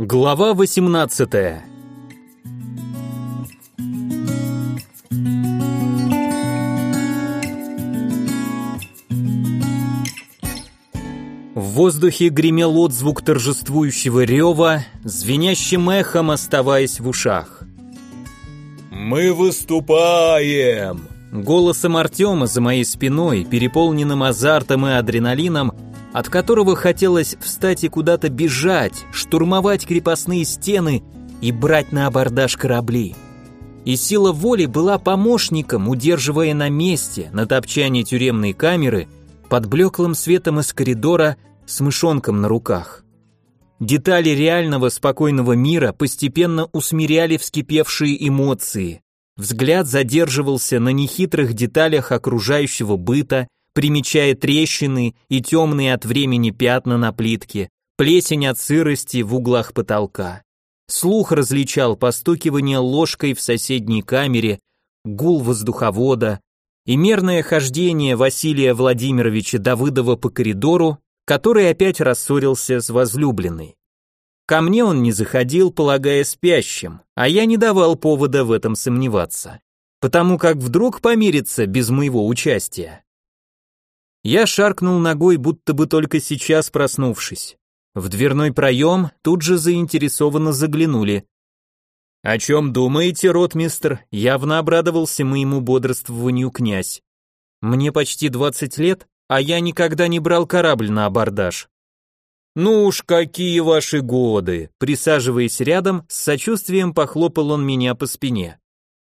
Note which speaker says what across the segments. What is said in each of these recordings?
Speaker 1: Глава 18 В воздухе гремел отзвук торжествующего рева, звенящим эхом оставаясь в ушах.
Speaker 2: «Мы выступаем!»
Speaker 1: Голосом Артема за моей спиной, переполненным азартом и адреналином, от которого хотелось встать и куда-то бежать, штурмовать крепостные стены и брать на абордаж корабли. И сила воли была помощником, удерживая на месте, на топчане тюремной камеры, под блеклым светом из коридора с мышонком на руках. Детали реального спокойного мира постепенно усмиряли вскипевшие эмоции. Взгляд задерживался на нехитрых деталях окружающего быта, примечая трещины и темные от времени пятна на плитке, плесень от сырости в углах потолка. Слух различал постукивание ложкой в соседней камере, гул воздуховода и мерное хождение Василия Владимировича Давыдова по коридору, который опять рассорился с возлюбленной. Ко мне он не заходил, полагая спящим, а я не давал повода в этом сомневаться, потому как вдруг помирится без моего участия. Я шаркнул ногой, будто бы только сейчас проснувшись. В дверной проем тут же заинтересованно заглянули. «О чем думаете, ротмистр?» Явно обрадовался моему бодрствованию князь. «Мне почти двадцать лет, а я никогда не брал корабль на абордаж». «Ну уж какие ваши годы!» Присаживаясь рядом, с сочувствием похлопал он меня по спине.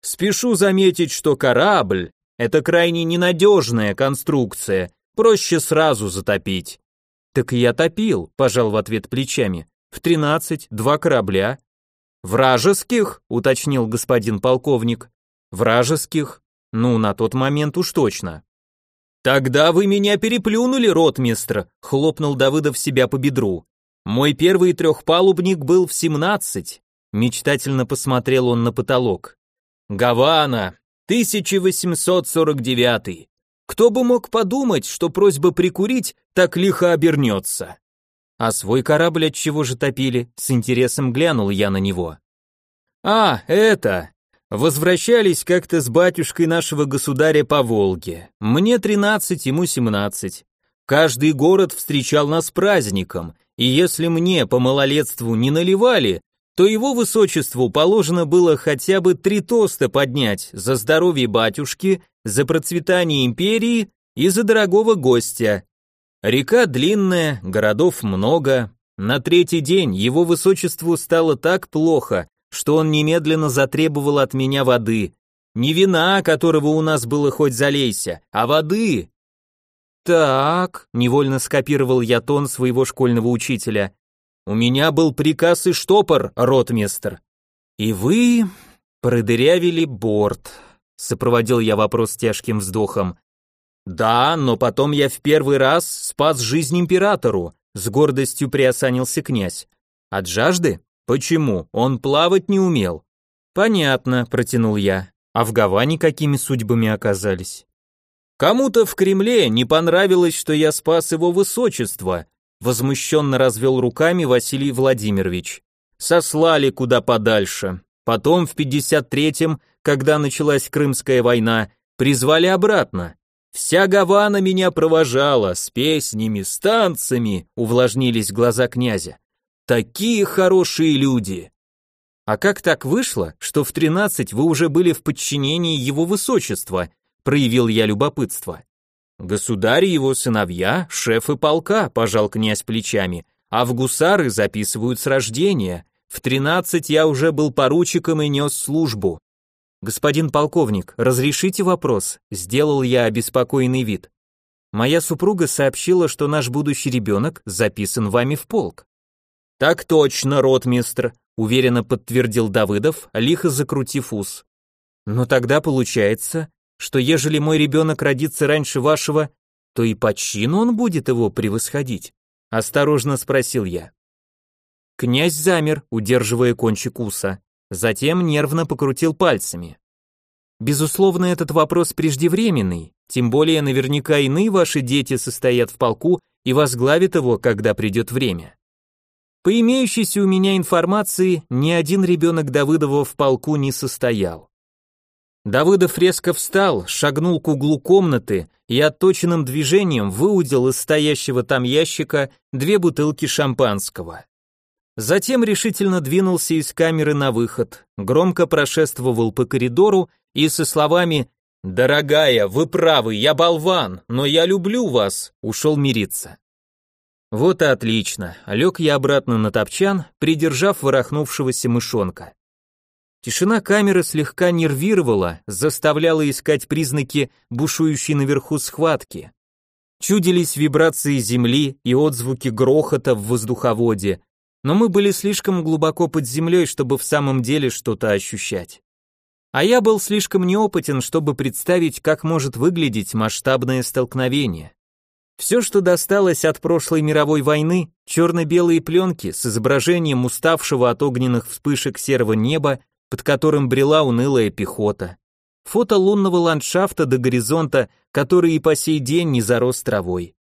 Speaker 1: «Спешу заметить, что корабль — это крайне ненадежная конструкция, Проще сразу затопить. Так я топил, пожал в ответ плечами. В тринадцать, два корабля. Вражеских, уточнил господин полковник. Вражеских? Ну, на тот момент уж точно. Тогда вы меня переплюнули, ротмистр, хлопнул Давыдов себя по бедру. Мой первый трехпалубник был в семнадцать. Мечтательно посмотрел он на потолок. Гавана, 1849. Кто бы мог подумать, что просьба прикурить так лихо обернется? А свой корабль от чего же топили? С интересом глянул я на него. А, это. Возвращались как-то с батюшкой нашего государя по Волге. Мне тринадцать, ему семнадцать. Каждый город встречал нас праздником, и если мне по малолетству не наливали, то его высочеству положено было хотя бы три тоста поднять за здоровье батюшки, за процветание империи и за дорогого гостя. Река длинная, городов много. На третий день его высочеству стало так плохо, что он немедленно затребовал от меня воды. Не вина, которого у нас было хоть залейся, а воды. Так, невольно скопировал я тон своего школьного учителя. У меня был приказ и штопор, ротмистр. И вы продырявили борт, сопроводил я вопрос тяжким вздохом. Да, но потом я в первый раз спас жизнь императору, с гордостью приосанился князь. От жажды? Почему? Он плавать не умел. Понятно, протянул я. А в Гаване какими судьбами оказались? Кому-то в Кремле не понравилось, что я спас его высочество, Возмущенно развел руками Василий Владимирович. Сослали куда подальше. Потом в 53-м, когда началась Крымская война, призвали обратно. Вся Гавана меня провожала с песнями, с танцами, увлажнились глаза князя. Такие хорошие люди. А как так вышло, что в 13 вы уже были в подчинении его высочества? Проявил я любопытство. Государь и его сыновья, шефы полка, пожал князь плечами, а в гусары записывают с рождения. В тринадцать я уже был поручиком и нес службу. Господин полковник, разрешите вопрос? Сделал я обеспокоенный вид. Моя супруга сообщила, что наш будущий ребенок записан вами в полк. Так точно, ротмистр, уверенно подтвердил Давыдов, лихо закрутив ус. Но тогда получается, что ежели мой ребенок родится раньше вашего, то и по чину он будет его превосходить? Осторожно спросил я. Князь замер, удерживая кончик уса, затем нервно покрутил пальцами. Безусловно, этот вопрос преждевременный, тем более наверняка иные ваши дети состоят в полку и возглавят его, когда придет время. По имеющейся у меня информации, ни один ребенок Давыдова в полку не состоял. Давыдов резко встал, шагнул к углу комнаты и отточенным движением выудил из стоящего там ящика две бутылки шампанского. Затем решительно двинулся из камеры на выход, громко прошествовал по коридору и со словами «Дорогая, вы правы, я болван, но я люблю вас», ушел мириться. Вот и отлично. Лег я обратно на топчан, придержав ворохнувшегося мышонка. Тишина камеры слегка нервировала, заставляла искать признаки бушующей наверху схватки. Чудились вибрации земли и отзвуки грохота в воздуховоде, но мы были слишком глубоко под землей, чтобы в самом деле что-то ощущать. А я был слишком неопытен, чтобы представить, как может выглядеть масштабное столкновение. Все, что досталось от прошлой мировой войны, черно-белые пленки с изображением уставшего от огненных вспышек серого неба, под которым брела унылая пехота. Фото лунного ландшафта до горизонта, который и по сей день не зарос травой.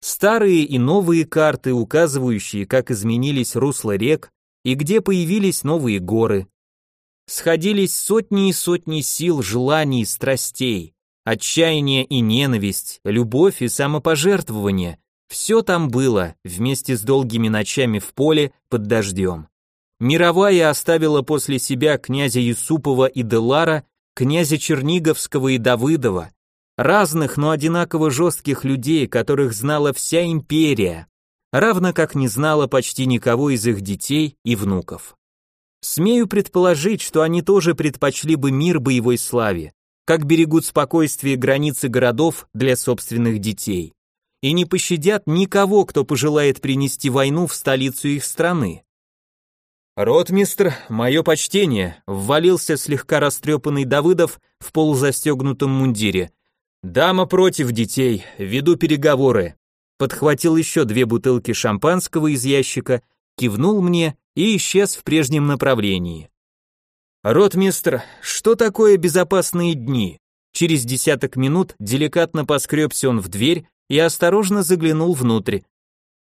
Speaker 1: Старые и новые карты, указывающие, как изменились русла рек и где появились новые горы. Сходились сотни и сотни сил, желаний, страстей. Отчаяние и ненависть, любовь и самопожертвование – все там было, вместе с долгими ночами в поле под дождем. Мировая оставила после себя князя Юсупова и Делара, князя Черниговского и Давыдова, разных, но одинаково жестких людей, которых знала вся империя, равно как не знала почти никого из их детей и внуков. Смею предположить, что они тоже предпочли бы мир боевой славе, как берегут спокойствие границы городов для собственных детей. И не пощадят никого, кто пожелает принести войну в столицу их страны. «Ротмистр, мое почтение», — ввалился слегка растрепанный Давыдов в полузастегнутом мундире. «Дама против детей, веду переговоры». Подхватил еще две бутылки шампанского из ящика, кивнул мне и исчез в прежнем направлении. «Ротмистр, что такое безопасные дни?» Через десяток минут деликатно поскребся он в дверь и осторожно заглянул внутрь.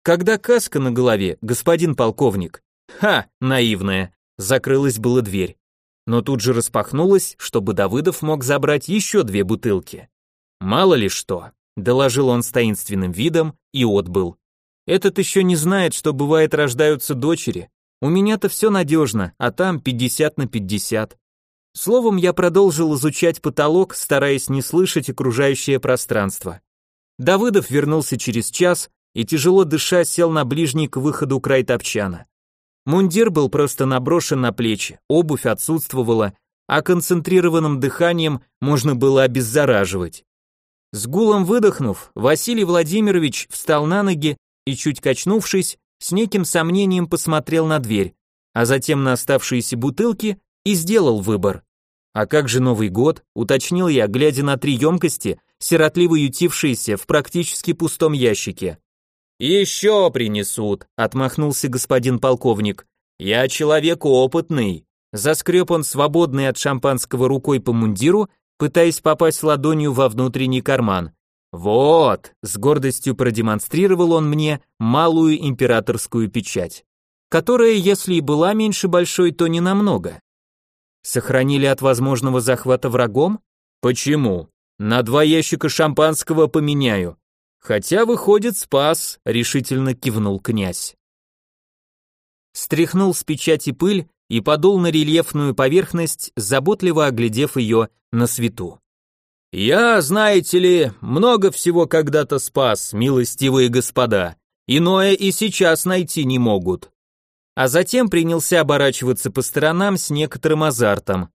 Speaker 1: «Когда каска на голове, господин полковник?» «Ха, наивная!» Закрылась была дверь. Но тут же распахнулась, чтобы Давыдов мог забрать еще две бутылки. «Мало ли что», — доложил он с таинственным видом и отбыл. «Этот еще не знает, что бывает рождаются дочери, у меня-то все надежно, а там 50 на 50. Словом, я продолжил изучать потолок, стараясь не слышать окружающее пространство. Давыдов вернулся через час и, тяжело дыша, сел на ближний к выходу край топчана. Мундир был просто наброшен на плечи, обувь отсутствовала, а концентрированным дыханием можно было обеззараживать. С гулом выдохнув, Василий Владимирович встал на ноги и, чуть качнувшись, с неким сомнением посмотрел на дверь, а затем на оставшиеся бутылки и сделал выбор. А как же Новый год, уточнил я, глядя на три емкости, сиротливо ютившиеся в практически пустом ящике. «Еще принесут», — отмахнулся господин полковник. «Я человек опытный». Заскреб он свободный от шампанского рукой по мундиру, пытаясь попасть ладонью во внутренний карман. Вот, с гордостью продемонстрировал он мне малую императорскую печать, которая, если и была меньше большой, то не намного. Сохранили от возможного захвата врагом? Почему? На два ящика шампанского поменяю. Хотя выходит спас, решительно кивнул князь. Стряхнул с печати пыль и подул на рельефную поверхность, заботливо оглядев ее на свету. «Я, знаете ли, много всего когда-то спас, милостивые господа, иное и сейчас найти не могут». А затем принялся оборачиваться по сторонам с некоторым азартом.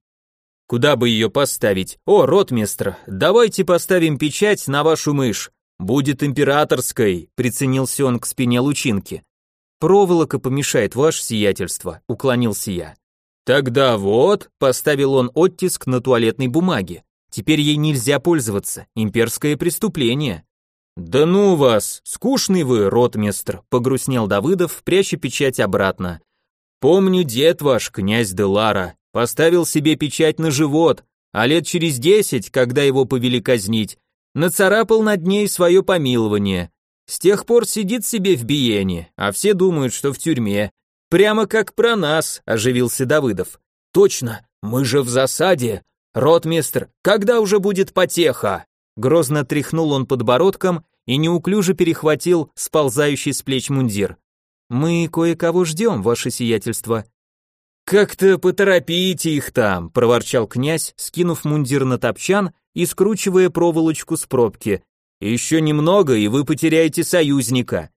Speaker 1: «Куда бы ее поставить? О, ротмистр, давайте поставим печать на вашу мышь. Будет императорской», приценился он к спине лучинки. «Проволока помешает ваше сиятельство», уклонился я. «Тогда вот», поставил он оттиск на туалетной бумаге. Теперь ей нельзя пользоваться, имперское преступление. Да ну вас, скучный вы, ротмистр, погрустнел Давыдов, пряча печать обратно. Помню, дед ваш, князь Делара, поставил себе печать на живот, а лет через десять, когда его повели казнить, нацарапал над ней свое помилование. С тех пор сидит себе в биене, а все думают, что в тюрьме. Прямо как про нас, оживился Давыдов.
Speaker 2: Точно, мы же в засаде. Ротмистр, когда уже будет потеха?
Speaker 1: Грозно тряхнул он подбородком и неуклюже перехватил сползающий с плеч мундир. Мы кое-кого ждем, ваше сиятельство.
Speaker 2: Как-то поторопите их там, проворчал князь, скинув мундир на топчан и скручивая проволочку с пробки. Еще немного, и вы потеряете союзника.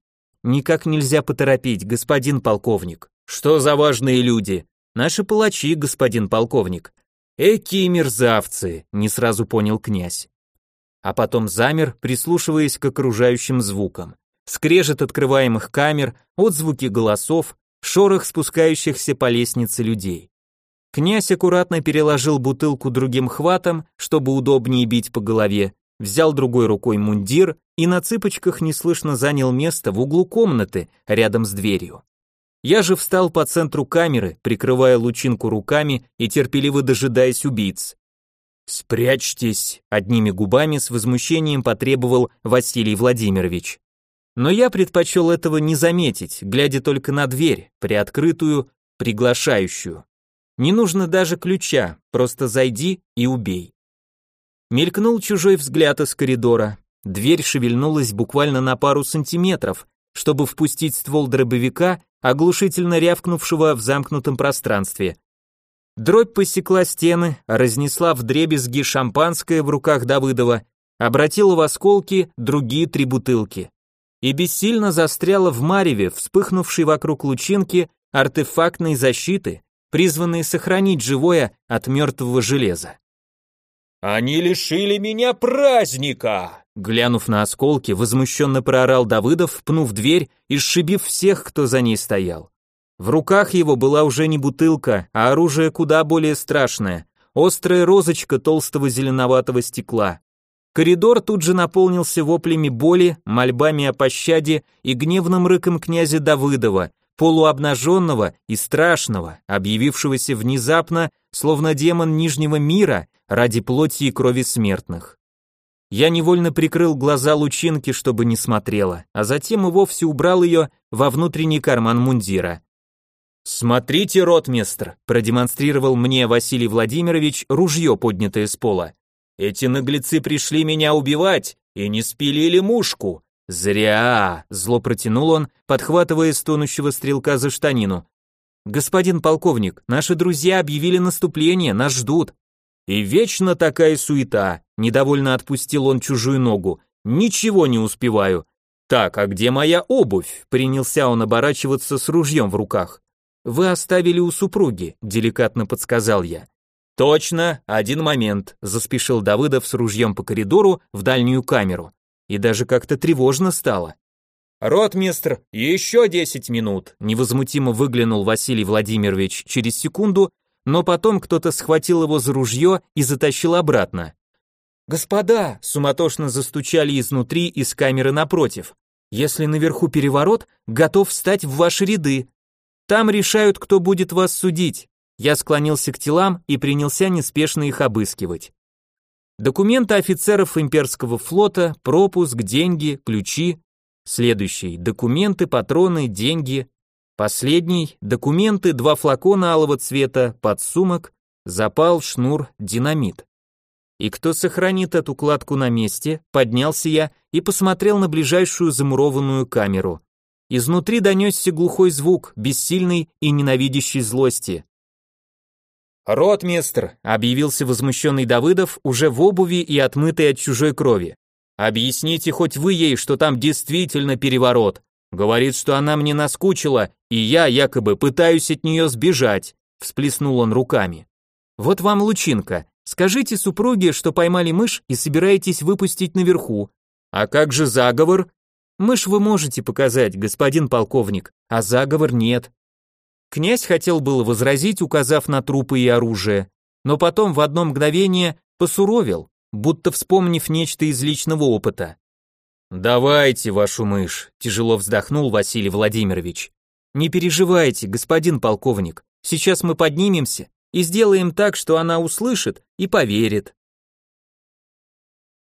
Speaker 1: Никак нельзя поторопить, господин полковник.
Speaker 2: Что за важные люди?
Speaker 1: Наши палачи, господин полковник.
Speaker 2: Эки мерзавцы, не сразу понял князь.
Speaker 1: А потом замер, прислушиваясь к окружающим звукам. Скрежет открываемых камер, отзвуки голосов, шорох спускающихся по лестнице людей. Князь аккуратно переложил бутылку другим хватом, чтобы удобнее бить по голове, взял другой рукой мундир и на цыпочках неслышно занял место в углу комнаты, рядом с дверью. Я же встал по центру камеры, прикрывая лучинку руками и терпеливо дожидаясь убийц.
Speaker 2: «Спрячьтесь!»
Speaker 1: — одними губами с возмущением потребовал Василий Владимирович. Но я предпочел этого не заметить, глядя только на дверь, приоткрытую, приглашающую. Не нужно даже ключа, просто зайди и убей. Мелькнул чужой взгляд из коридора. Дверь шевельнулась буквально на пару сантиметров, чтобы впустить ствол дробовика оглушительно рявкнувшего в замкнутом пространстве. Дробь посекла стены, разнесла в дребезги шампанское в руках Давыдова, обратила в осколки другие три бутылки. И бессильно застряла в мареве, вспыхнувшей вокруг лучинки артефактной защиты, призванной сохранить живое от мертвого железа.
Speaker 2: «Они лишили меня праздника!»
Speaker 1: Глянув на осколки, возмущенно проорал Давыдов, пнув дверь и сшибив всех, кто за ней стоял. В руках его была уже не бутылка, а оружие куда более страшное — острая розочка толстого зеленоватого стекла. Коридор тут же наполнился воплями боли, мольбами о пощаде и гневным рыком князя Давыдова, полуобнаженного и страшного, объявившегося внезапно, словно демон Нижнего мира ради плоти и крови смертных. Я невольно прикрыл глаза лучинки, чтобы не смотрела, а затем и вовсе убрал ее во внутренний карман мундира. «Смотрите, ротмистр», — продемонстрировал мне Василий Владимирович ружье, поднятое с пола. «Эти наглецы пришли меня убивать и не спилили мушку. Зря!» — зло протянул он, подхватывая стонущего стрелка за штанину. «Господин полковник, наши друзья объявили наступление, нас ждут». «И вечно такая суета», — недовольно отпустил он чужую ногу. «Ничего не успеваю». «Так, а где моя обувь?» — принялся он оборачиваться с ружьем в руках. «Вы оставили у супруги», — деликатно подсказал я. «Точно, один момент», — заспешил Давыдов с ружьем по коридору в дальнюю камеру. И даже как-то тревожно стало.
Speaker 2: «Ротмистр, еще десять минут», — невозмутимо выглянул Василий Владимирович через секунду но потом кто-то схватил его за ружье и затащил обратно.
Speaker 1: «Господа!» — суматошно застучали изнутри из камеры напротив. «Если наверху переворот, готов встать в ваши ряды. Там решают, кто будет вас судить». Я склонился к телам и принялся неспешно их обыскивать. Документы офицеров имперского флота, пропуск, деньги, ключи. Следующий. Документы, патроны, деньги, Последний – документы, два флакона алого цвета, подсумок, запал, шнур, динамит. И кто сохранит эту кладку на месте, поднялся я и посмотрел на ближайшую замурованную камеру. Изнутри донесся глухой звук, бессильный и ненавидящий злости.
Speaker 2: «Ротмистр», — объявился возмущенный Давыдов, уже в обуви и отмытый от чужой крови. «Объясните хоть вы ей, что там действительно переворот. Говорит, что она мне наскучила, и я якобы пытаюсь от нее сбежать, всплеснул он руками.
Speaker 1: Вот вам лучинка. Скажите супруге, что поймали мышь и собираетесь выпустить наверху.
Speaker 2: А как же заговор?
Speaker 1: Мышь вы можете показать, господин полковник, а заговор нет. Князь хотел было возразить, указав на трупы и оружие, но потом в одно мгновение посуровил, будто вспомнив нечто из личного опыта.
Speaker 2: «Давайте вашу мышь», — тяжело вздохнул Василий Владимирович.
Speaker 1: «Не переживайте, господин полковник, сейчас мы поднимемся и сделаем так, что она услышит и поверит».